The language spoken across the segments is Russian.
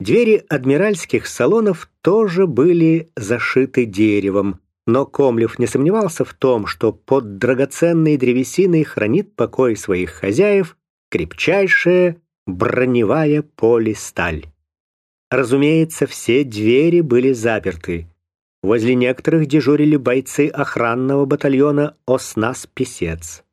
Двери адмиральских салонов тоже были зашиты деревом, но Комлев не сомневался в том, что под драгоценной древесиной хранит покой своих хозяев крепчайшая броневая полисталь. Разумеется, все двери были заперты. Возле некоторых дежурили бойцы охранного батальона «Оснас-Песец».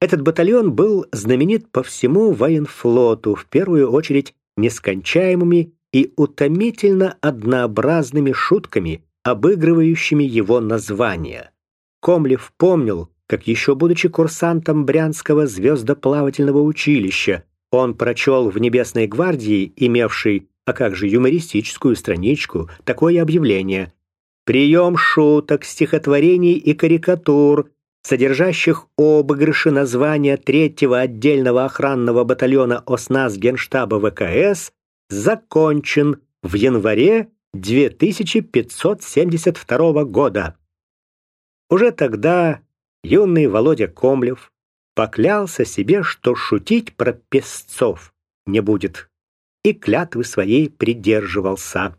Этот батальон был знаменит по всему военфлоту, в первую очередь нескончаемыми и утомительно однообразными шутками, обыгрывающими его название. Комлев помнил, как еще будучи курсантом Брянского звездоплавательного училища, он прочел в «Небесной гвардии», имевшей, а как же юмористическую страничку, такое объявление «Прием шуток, стихотворений и карикатур, содержащих обыгрыши названия третьего отдельного охранного батальона ОСНАС Генштаба ВКС, закончен в январе 2572 года». Уже тогда юный Володя Комлев поклялся себе, что шутить про песцов не будет, и клятвы своей придерживался.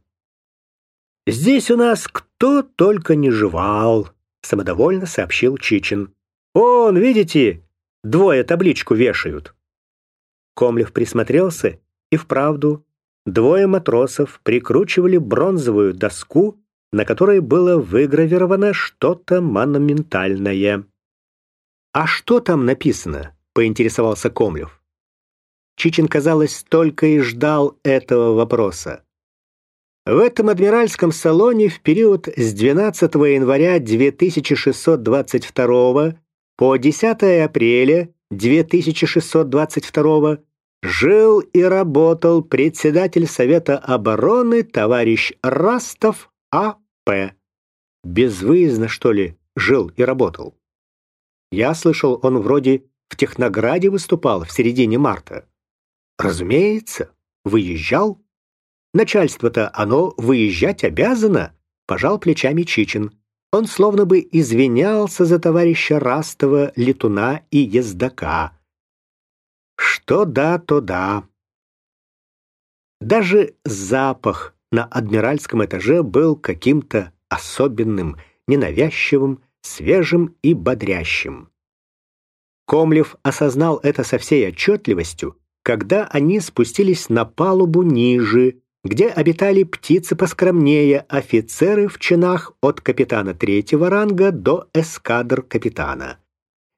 «Здесь у нас кто только не жевал», — самодовольно сообщил Чичин. «Он, видите, двое табличку вешают». Комлев присмотрелся, и вправду двое матросов прикручивали бронзовую доску, на которой было выгравировано что-то монументальное. «А что там написано?» — поинтересовался Комлев. Чичин, казалось, только и ждал этого вопроса. В этом адмиральском салоне в период с 12 января 2622 по 10 апреля 2622 жил и работал председатель Совета обороны товарищ Растов А.П. Безвыездно, что ли, жил и работал? Я слышал, он вроде в Технограде выступал в середине марта. Разумеется, выезжал. Начальство-то оно выезжать обязано, пожал плечами Чичин. Он словно бы извинялся за товарища Растова, летуна и ездака. Что да, то да. Даже запах на адмиральском этаже был каким-то особенным, ненавязчивым, свежим и бодрящим. Комлев осознал это со всей отчетливостью, когда они спустились на палубу ниже, где обитали птицы поскромнее, офицеры в чинах от капитана третьего ранга до эскадр-капитана.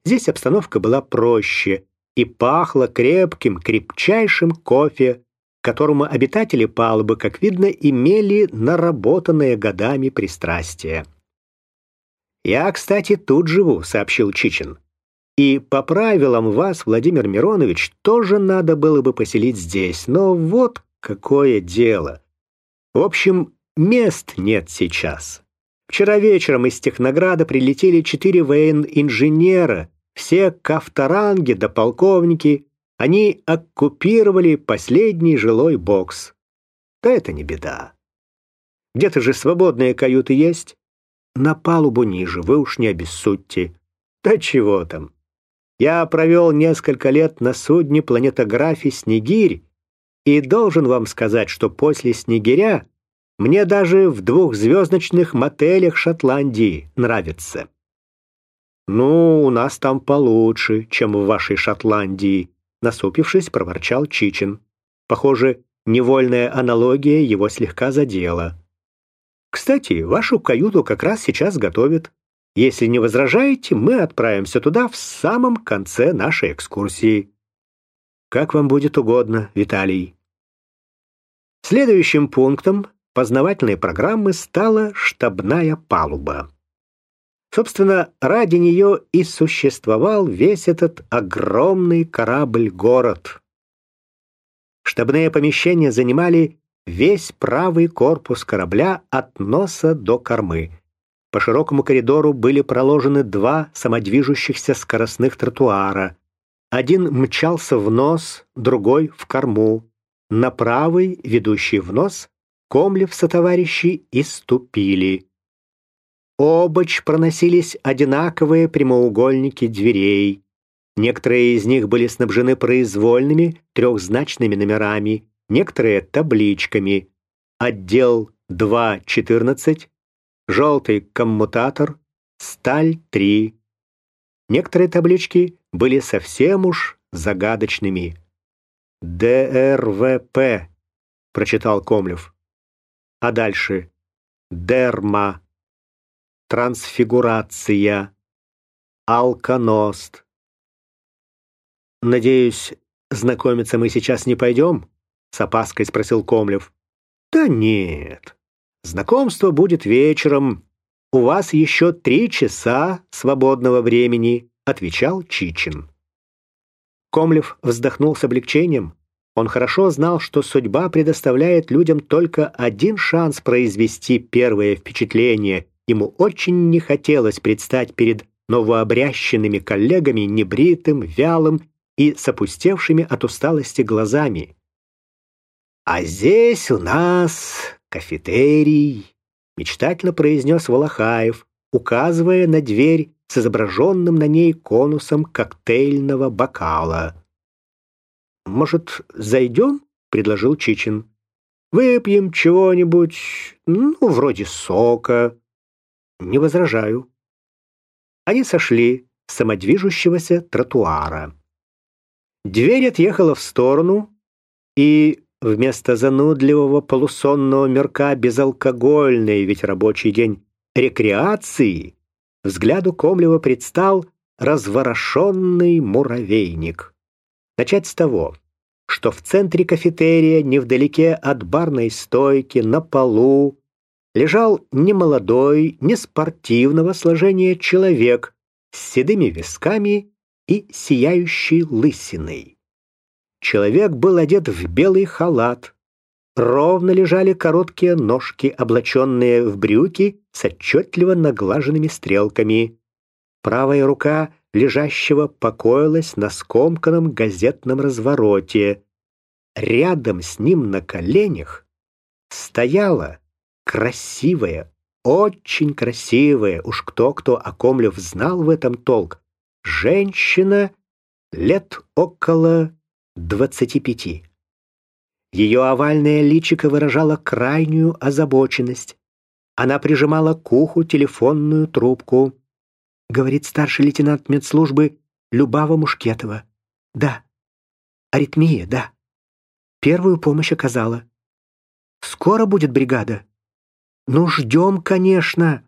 Здесь обстановка была проще и пахла крепким, крепчайшим кофе, которому обитатели палубы, как видно, имели наработанное годами пристрастие. «Я, кстати, тут живу», — сообщил Чичин. «И по правилам вас, Владимир Миронович, тоже надо было бы поселить здесь, но вот какое дело. В общем, мест нет сейчас. Вчера вечером из Технограда прилетели четыре воен-инженера, все кавторанги да полковники. Они оккупировали последний жилой бокс. Да это не беда. Где-то же свободные каюты есть на палубу ниже, вы уж не обессудьте. Да чего там. Я провел несколько лет на судне планетографии «Снегирь» и должен вам сказать, что после «Снегиря» мне даже в двухзвездочных мотелях Шотландии нравится. «Ну, у нас там получше, чем в вашей Шотландии», насупившись, проворчал Чичин. Похоже, невольная аналогия его слегка задела. Кстати, вашу каюту как раз сейчас готовят. Если не возражаете, мы отправимся туда в самом конце нашей экскурсии. Как вам будет угодно, Виталий. Следующим пунктом познавательной программы стала штабная палуба. Собственно, ради нее и существовал весь этот огромный корабль-город. Штабные помещения занимали весь правый корпус корабля от носа до кормы. По широкому коридору были проложены два самодвижущихся скоростных тротуара. Один мчался в нос, другой — в корму. На правый, ведущий в нос, Комлев сотоварищи и ступили. Обочь проносились одинаковые прямоугольники дверей. Некоторые из них были снабжены произвольными трехзначными номерами, некоторые табличками. Отдел 2.14, желтый коммутатор, сталь 3. Некоторые таблички были совсем уж загадочными. «ДРВП», — прочитал Комлев. А дальше «Дерма», «Трансфигурация», «Алконост». «Надеюсь, знакомиться мы сейчас не пойдем?» — с опаской спросил Комлев. «Да нет. Знакомство будет вечером. У вас еще три часа свободного времени», — отвечал Чичин. Комлев вздохнул с облегчением. Он хорошо знал, что судьба предоставляет людям только один шанс произвести первое впечатление. Ему очень не хотелось предстать перед новообрященными коллегами небритым, вялым и с от усталости глазами. «А здесь у нас кафетерий», — мечтательно произнес Волохаев, указывая на дверь с изображенным на ней конусом коктейльного бокала. «Может, зайдем?» — предложил Чичин. «Выпьем чего-нибудь, ну, вроде сока». «Не возражаю». Они сошли с самодвижущегося тротуара. Дверь отъехала в сторону, и вместо занудливого полусонного мерка безалкогольной, ведь рабочий день, рекреации взгляду Комлева предстал разворошенный муравейник. Начать с того, что в центре кафетерия, невдалеке от барной стойки, на полу, лежал немолодой, неспортивного сложения человек с седыми висками и сияющей лысиной. Человек был одет в белый халат, ровно лежали короткие ножки, облаченные в брюки с отчетливо наглаженными стрелками. Правая рука лежащего покоилась на скомканном газетном развороте. Рядом с ним на коленях стояла красивая, очень красивая, уж кто-кто, о Комлев знал в этом толк, женщина лет около двадцати пяти. Ее овальное личико выражало крайнюю озабоченность. Она прижимала к уху телефонную трубку. Говорит старший лейтенант медслужбы Любава Мушкетова. Да. Аритмия, да. Первую помощь оказала. Скоро будет бригада. Ну, ждем, конечно.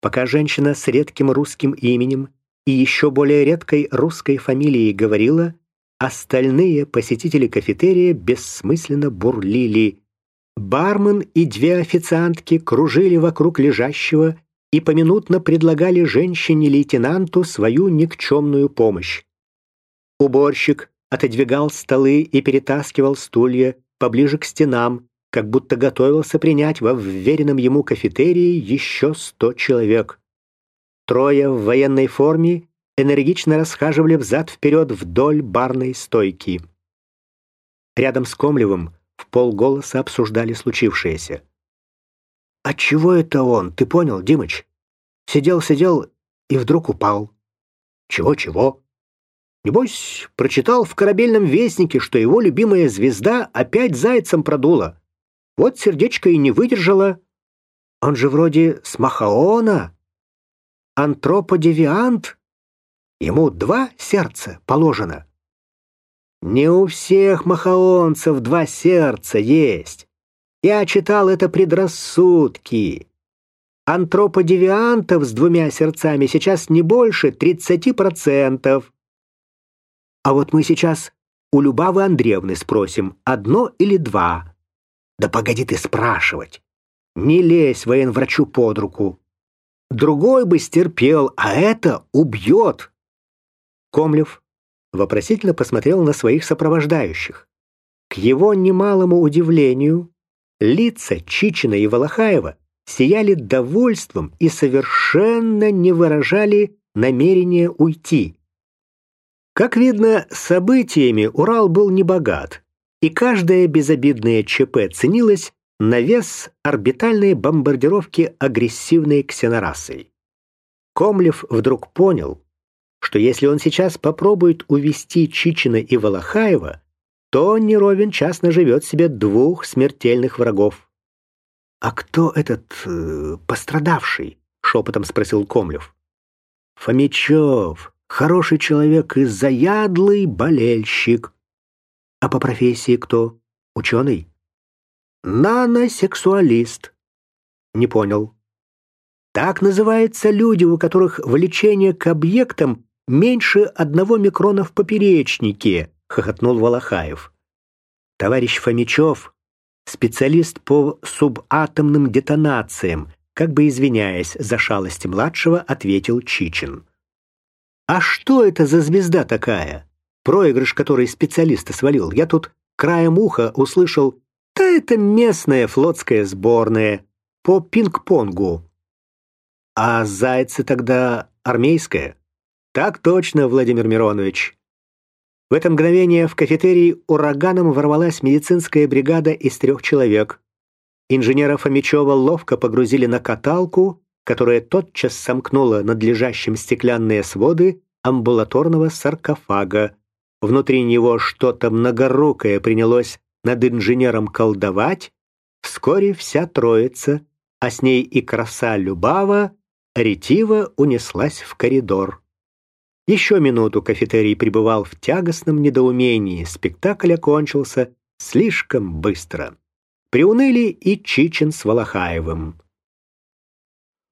Пока женщина с редким русским именем и еще более редкой русской фамилией говорила, Остальные посетители кафетерия бессмысленно бурлили. Бармен и две официантки кружили вокруг лежащего и поминутно предлагали женщине-лейтенанту свою никчемную помощь. Уборщик отодвигал столы и перетаскивал стулья поближе к стенам, как будто готовился принять во вверенном ему кафетерии еще сто человек. Трое в военной форме энергично расхаживали взад-вперед вдоль барной стойки. Рядом с Комлевым в полголоса обсуждали случившееся. «А чего это он, ты понял, Димыч? Сидел-сидел и вдруг упал. Чего-чего? Небось, прочитал в корабельном вестнике, что его любимая звезда опять зайцем продула. Вот сердечко и не выдержало. Он же вроде с Махаона. Антроподевиант. Ему два сердца положено. Не у всех махаонцев два сердца есть. Я читал это предрассудки. Антроподевиантов с двумя сердцами сейчас не больше 30%. А вот мы сейчас у Любавы Андреевны спросим, одно или два. Да погоди ты спрашивать. Не лезь военврачу под руку. Другой бы стерпел, а это убьет. Комлев вопросительно посмотрел на своих сопровождающих. К его немалому удивлению, лица Чичина и Волохаева сияли довольством и совершенно не выражали намерения уйти. Как видно, событиями Урал был небогат, и каждая безобидная ЧП ценилась на вес орбитальной бомбардировки агрессивной ксенорасой. Комлев вдруг понял, что если он сейчас попробует увести Чичина и Волохаева, то не ровен час себе двух смертельных врагов. «А кто этот э, пострадавший?» — шепотом спросил Комлев. «Фомичев, хороший человек и заядлый болельщик». «А по профессии кто? Ученый?» «Наносексуалист». «Не понял». Так называются люди, у которых влечение к объектам меньше одного микрона в поперечнике, хохотнул Волохаев. Товарищ Фомичев, специалист по субатомным детонациям, как бы извиняясь за шалости младшего, ответил Чичин. А что это за звезда такая? Проигрыш, который специалиста свалил. Я тут краем уха услышал, да это местная флотская сборная по пинг-понгу. А зайцы тогда армейская? Так точно, Владимир Миронович. В это мгновение в кафетерий ураганом ворвалась медицинская бригада из трех человек. Инженера Фомичева ловко погрузили на каталку, которая тотчас сомкнула надлежащим стеклянные своды амбулаторного саркофага. Внутри него что-то многорукое принялось над инженером колдовать. Вскоре вся троица, а с ней и краса Любава, ретиво унеслась в коридор. Еще минуту кафетерий пребывал в тягостном недоумении. Спектакль окончился слишком быстро. Приуныли и Чичин с Волохаевым.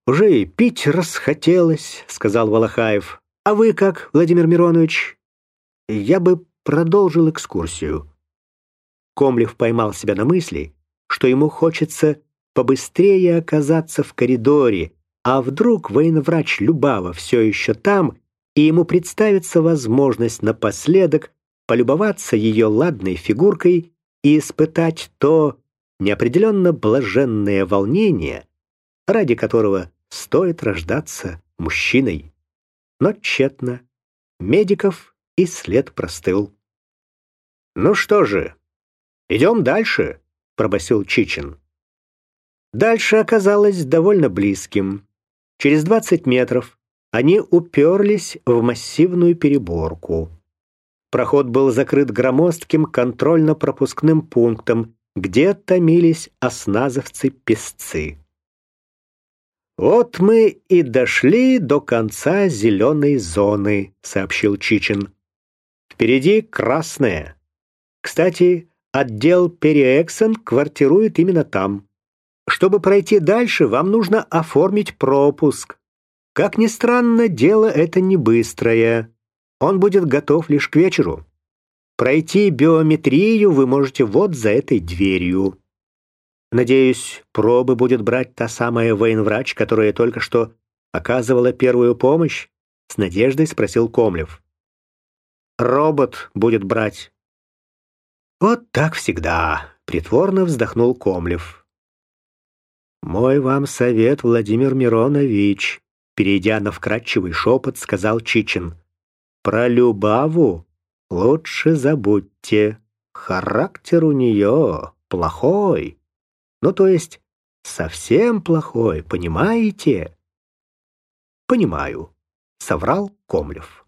«Уже и пить расхотелось», — сказал Волохаев. «А вы как, Владимир Миронович?» «Я бы продолжил экскурсию». Комлев поймал себя на мысли, что ему хочется побыстрее оказаться в коридоре, а вдруг военврач Любава все еще там, и ему представится возможность напоследок полюбоваться ее ладной фигуркой и испытать то неопределенно блаженное волнение, ради которого стоит рождаться мужчиной. Но тщетно. Медиков и след простыл. «Ну что же, идем дальше», — пробасил Чичин. Дальше оказалось довольно близким. Через 20 метров они уперлись в массивную переборку. Проход был закрыт громоздким контрольно-пропускным пунктом, где томились осназовцы-песцы. «Вот мы и дошли до конца зеленой зоны», — сообщил Чичин. «Впереди красная. Кстати, отдел Переэксон квартирует именно там. Чтобы пройти дальше, вам нужно оформить пропуск. Как ни странно, дело это не быстрое. Он будет готов лишь к вечеру. Пройти биометрию вы можете вот за этой дверью. Надеюсь, пробы будет брать та самая военврач, которая только что оказывала первую помощь? С надеждой спросил Комлев. Робот будет брать. Вот так всегда, притворно вздохнул Комлев. «Мой вам совет, Владимир Миронович», перейдя на вкрадчивый шепот, сказал Чичин. «Про Любаву лучше забудьте. Характер у нее плохой. Ну, то есть, совсем плохой, понимаете?» «Понимаю», — соврал Комлев.